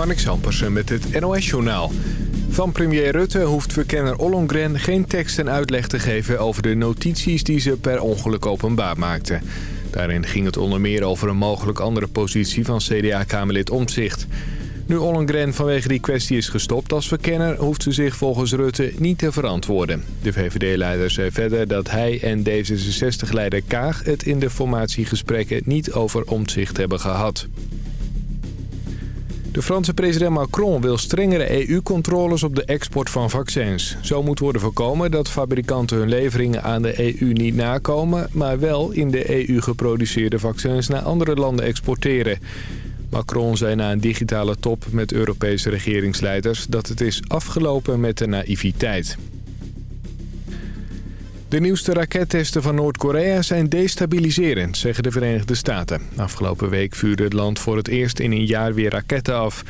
Marnik Sampersen met het NOS-journaal. Van premier Rutte hoeft verkenner Ollongren geen tekst en uitleg te geven... over de notities die ze per ongeluk openbaar maakte. Daarin ging het onder meer over een mogelijk andere positie van CDA-kamerlid Omtzigt. Nu Ollongren vanwege die kwestie is gestopt als verkenner... hoeft ze zich volgens Rutte niet te verantwoorden. De VVD-leider zei verder dat hij en D66-leider Kaag... het in de formatiegesprekken niet over Omtzigt hebben gehad. De Franse president Macron wil strengere EU-controles op de export van vaccins. Zo moet worden voorkomen dat fabrikanten hun leveringen aan de EU niet nakomen... maar wel in de EU geproduceerde vaccins naar andere landen exporteren. Macron zei na een digitale top met Europese regeringsleiders... dat het is afgelopen met de naïviteit. De nieuwste rakettesten van Noord-Korea zijn destabiliserend, zeggen de Verenigde Staten. Afgelopen week vuurde het land voor het eerst in een jaar weer raketten af.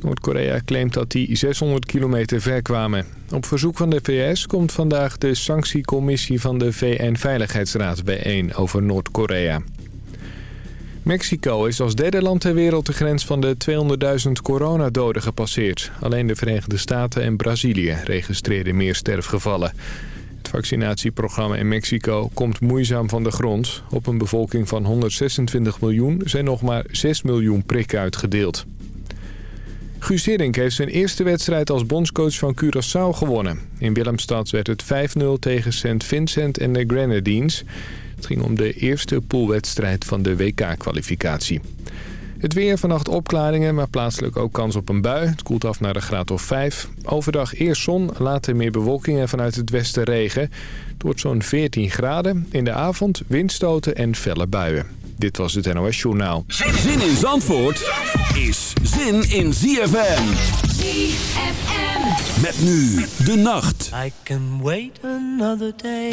Noord-Korea claimt dat die 600 kilometer ver kwamen. Op verzoek van de VS komt vandaag de sanctiecommissie van de VN-veiligheidsraad bijeen over Noord-Korea. Mexico is als derde land ter wereld de grens van de 200.000 coronadoden gepasseerd. Alleen de Verenigde Staten en Brazilië registreerden meer sterfgevallen. Het vaccinatieprogramma in Mexico komt moeizaam van de grond. Op een bevolking van 126 miljoen zijn nog maar 6 miljoen prikken uitgedeeld. Guus Hiddink heeft zijn eerste wedstrijd als bondscoach van Curaçao gewonnen. In Willemstad werd het 5-0 tegen St. Vincent en de Grenadines. Het ging om de eerste poolwedstrijd van de WK-kwalificatie. Het weer, vannacht opklaringen, maar plaatselijk ook kans op een bui. Het koelt af naar de graad of 5. Overdag eerst zon, later meer bewolking en vanuit het westen regen. Het wordt zo'n 14 graden. In de avond windstoten en felle buien. Dit was het NOS Journaal. Zin in Zandvoort is zin in ZFM. ZFM. Met nu de nacht. I can wait another day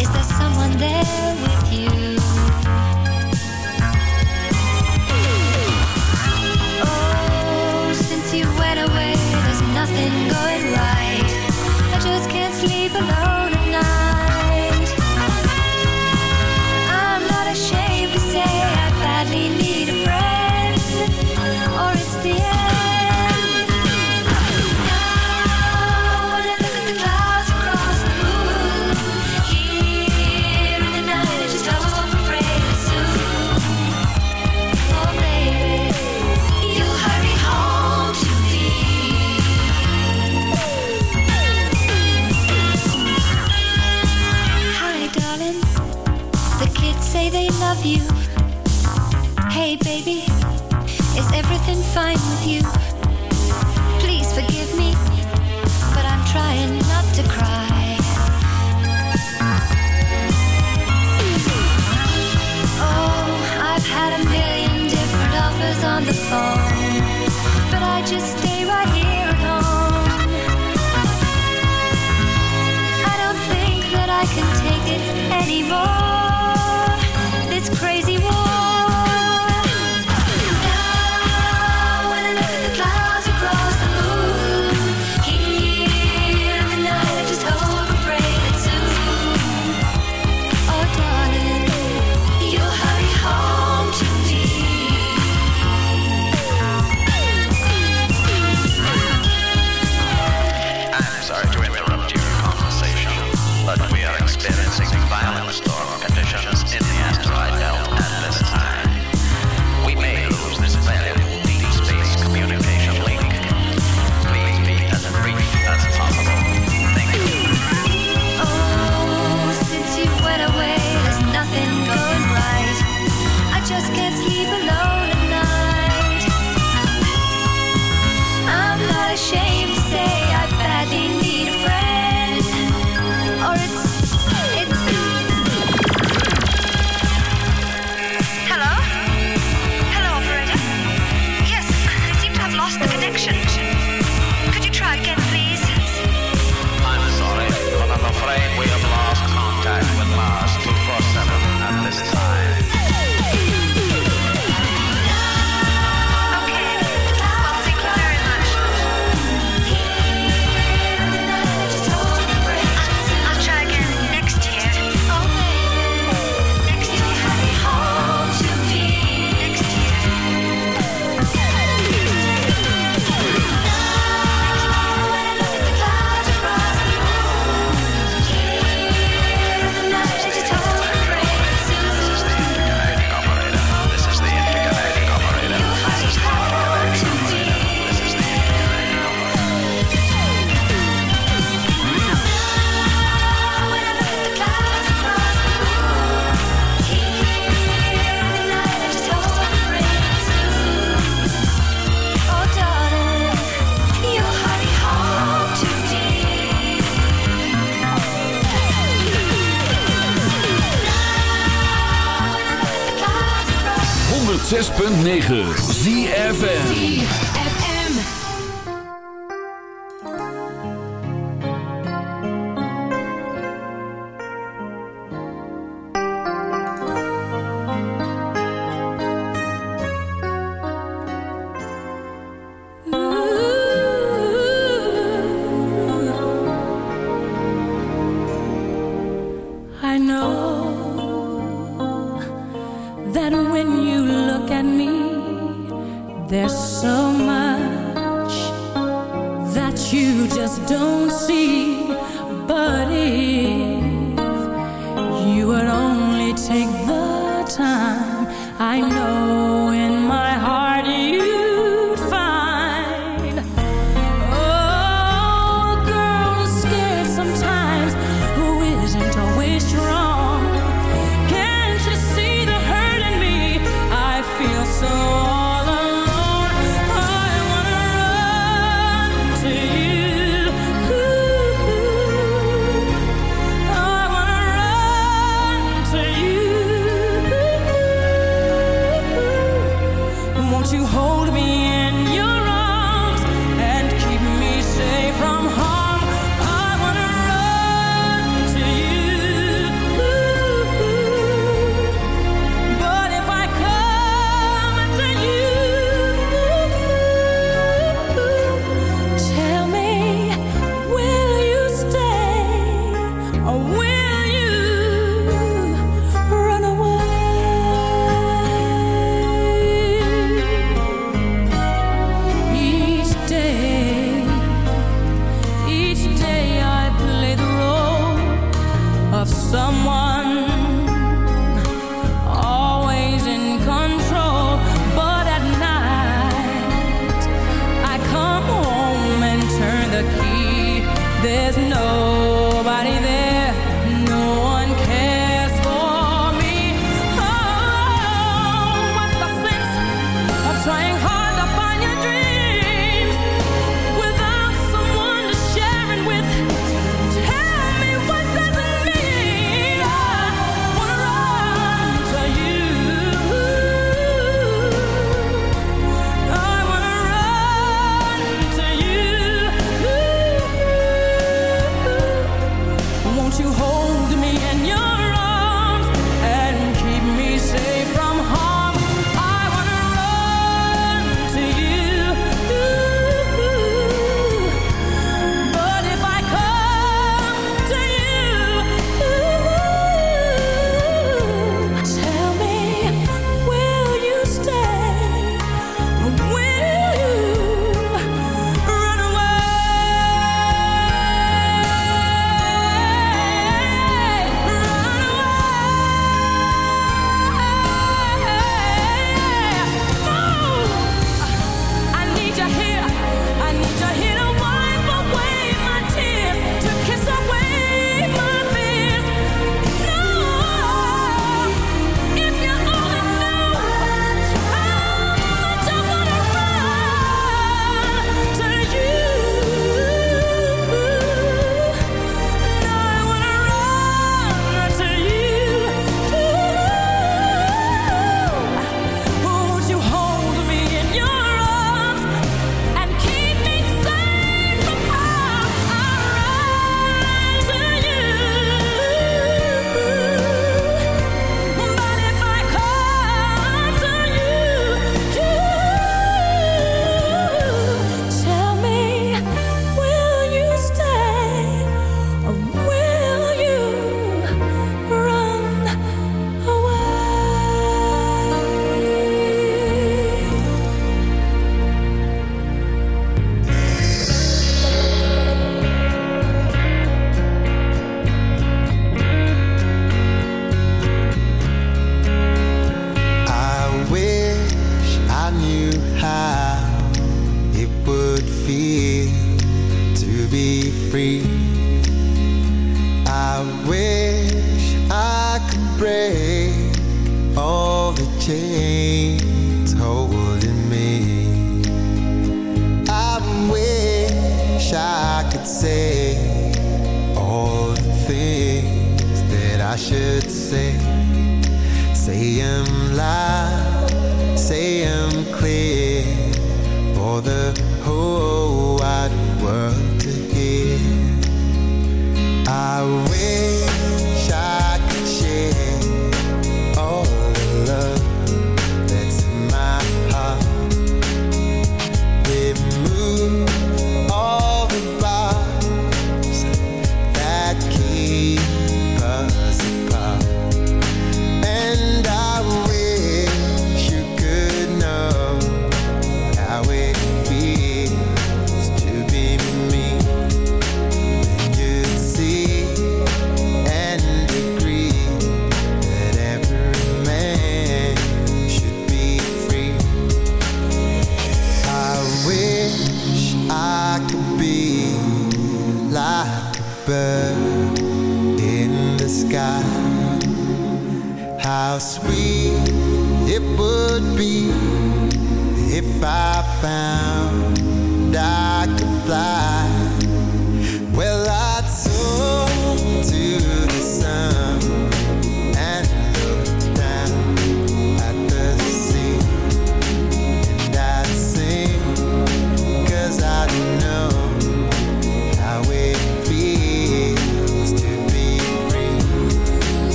is there someone there with you? anymore. 106.9 ZFN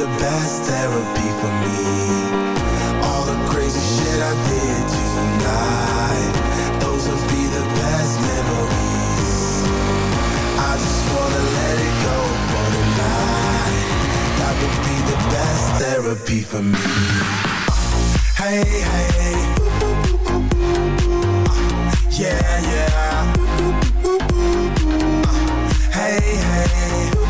the best therapy for me. All the crazy shit I did tonight. Those will be the best memories. I just wanna let it go for tonight. That would be the best therapy for me. Hey, hey. Yeah, yeah. Hey, hey.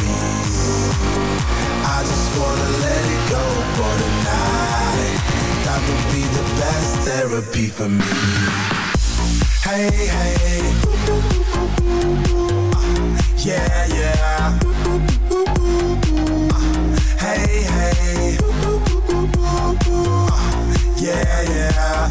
Therapy for me. Hey, hey. Yeah, yeah. Hey, hey. Yeah, yeah.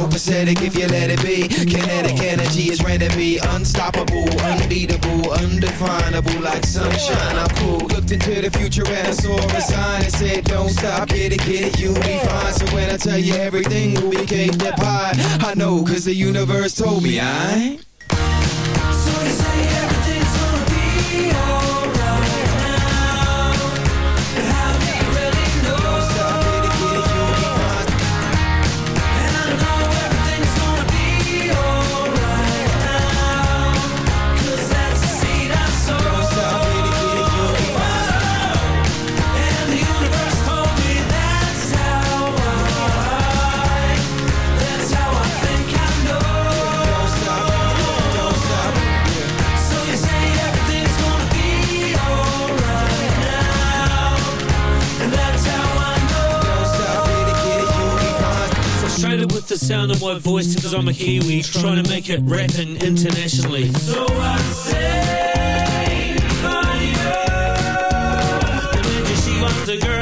copacetic if you let it be. Kinetic energy is ready to be unstoppable, unbeatable, undefinable like sunshine. I'm cool. Looked into the future and I saw a sign that said, Don't stop, get it, get it, you'll be fine. So when I tell you everything, we can't depart. I know, cause the universe told me, I. my voice because I'm a Kiwi Trying to make it rapping internationally. So I say, fire. And then she wants a girl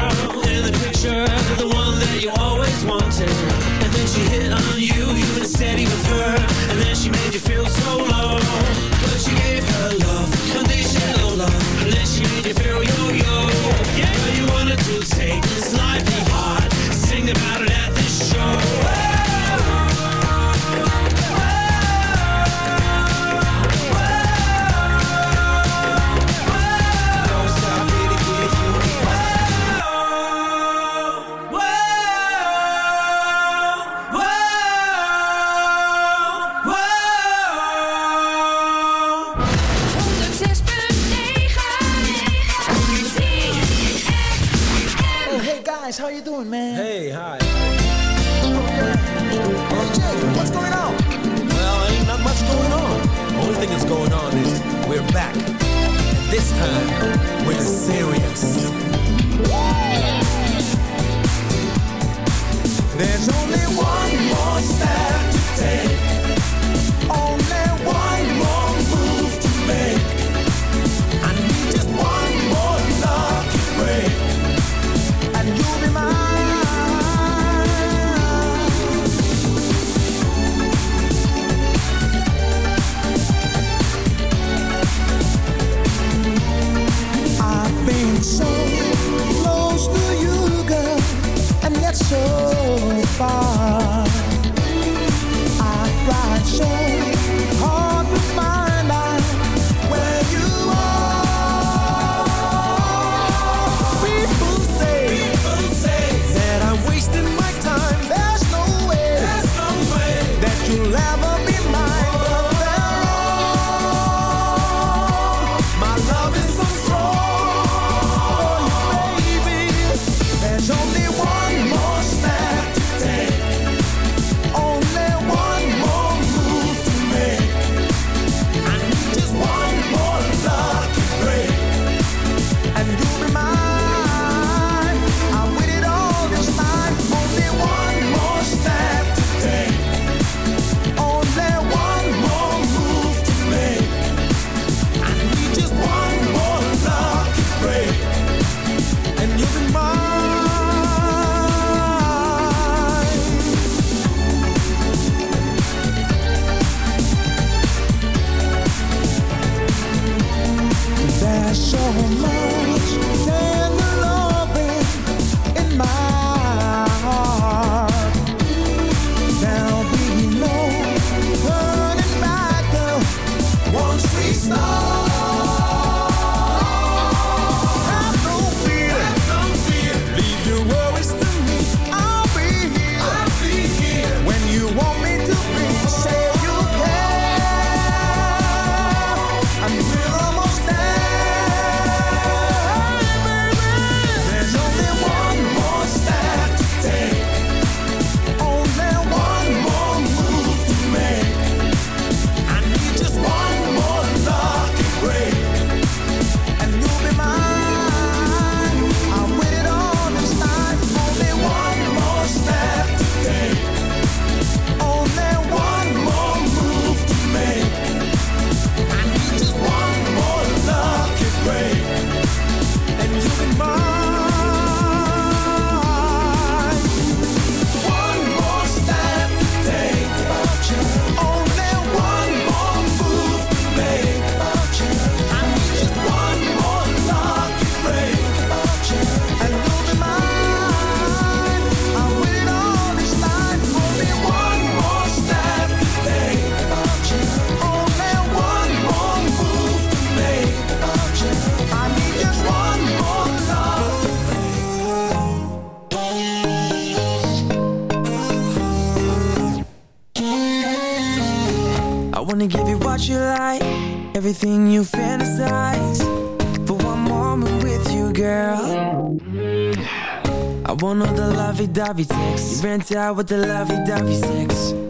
lovey-dovey rent out with the lovey-dovey sex.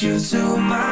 You to my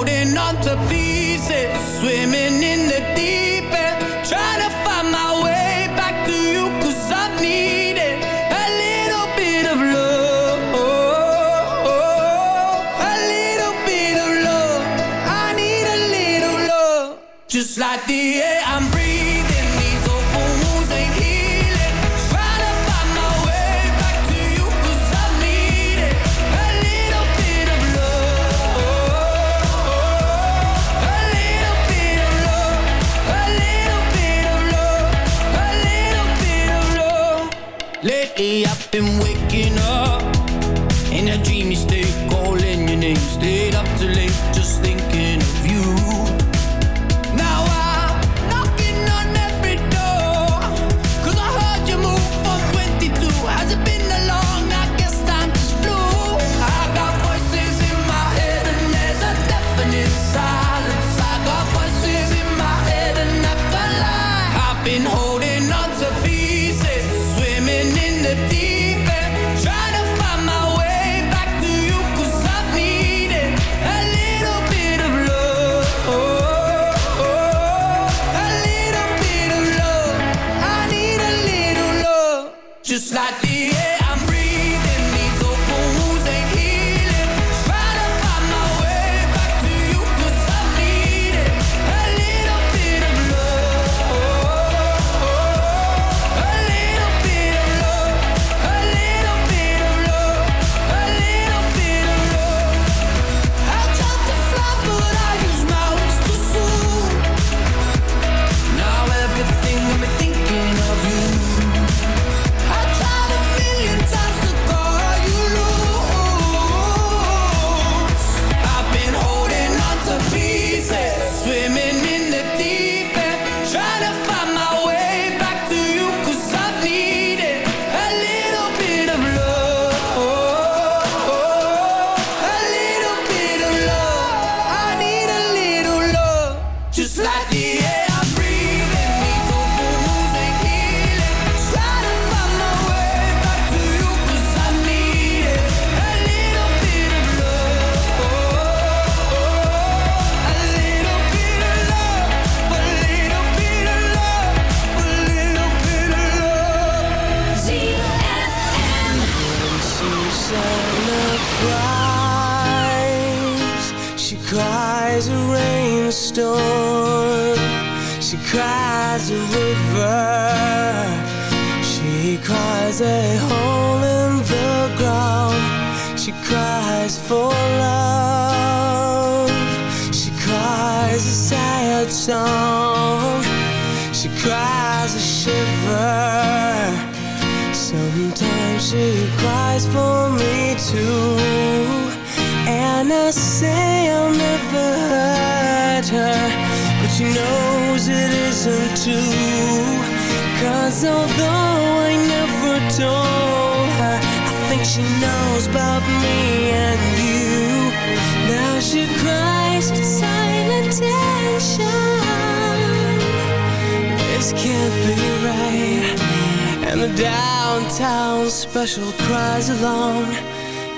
special prize along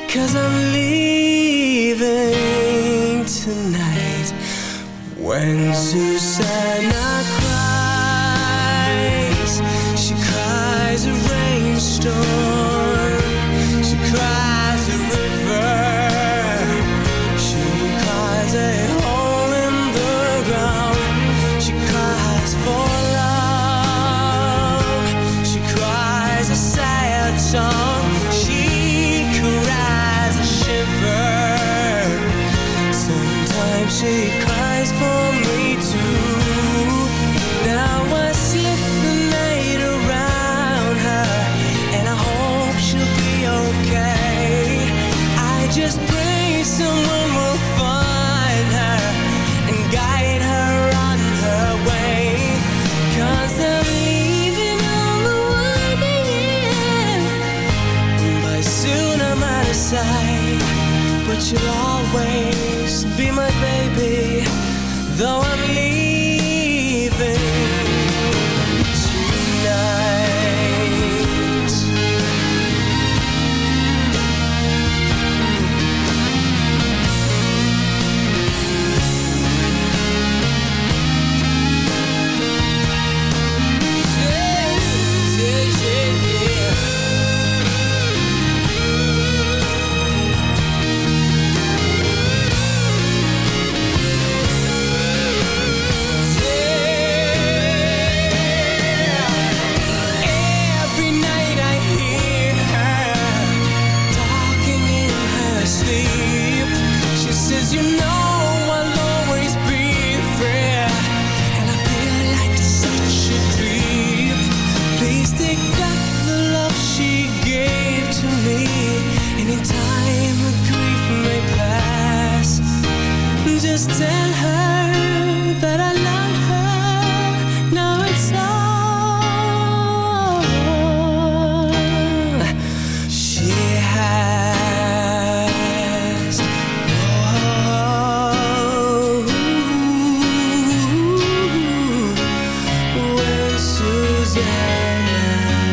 Cause I'm leaving tonight. When Susanna cries She cries a rainstorm. take Yeah.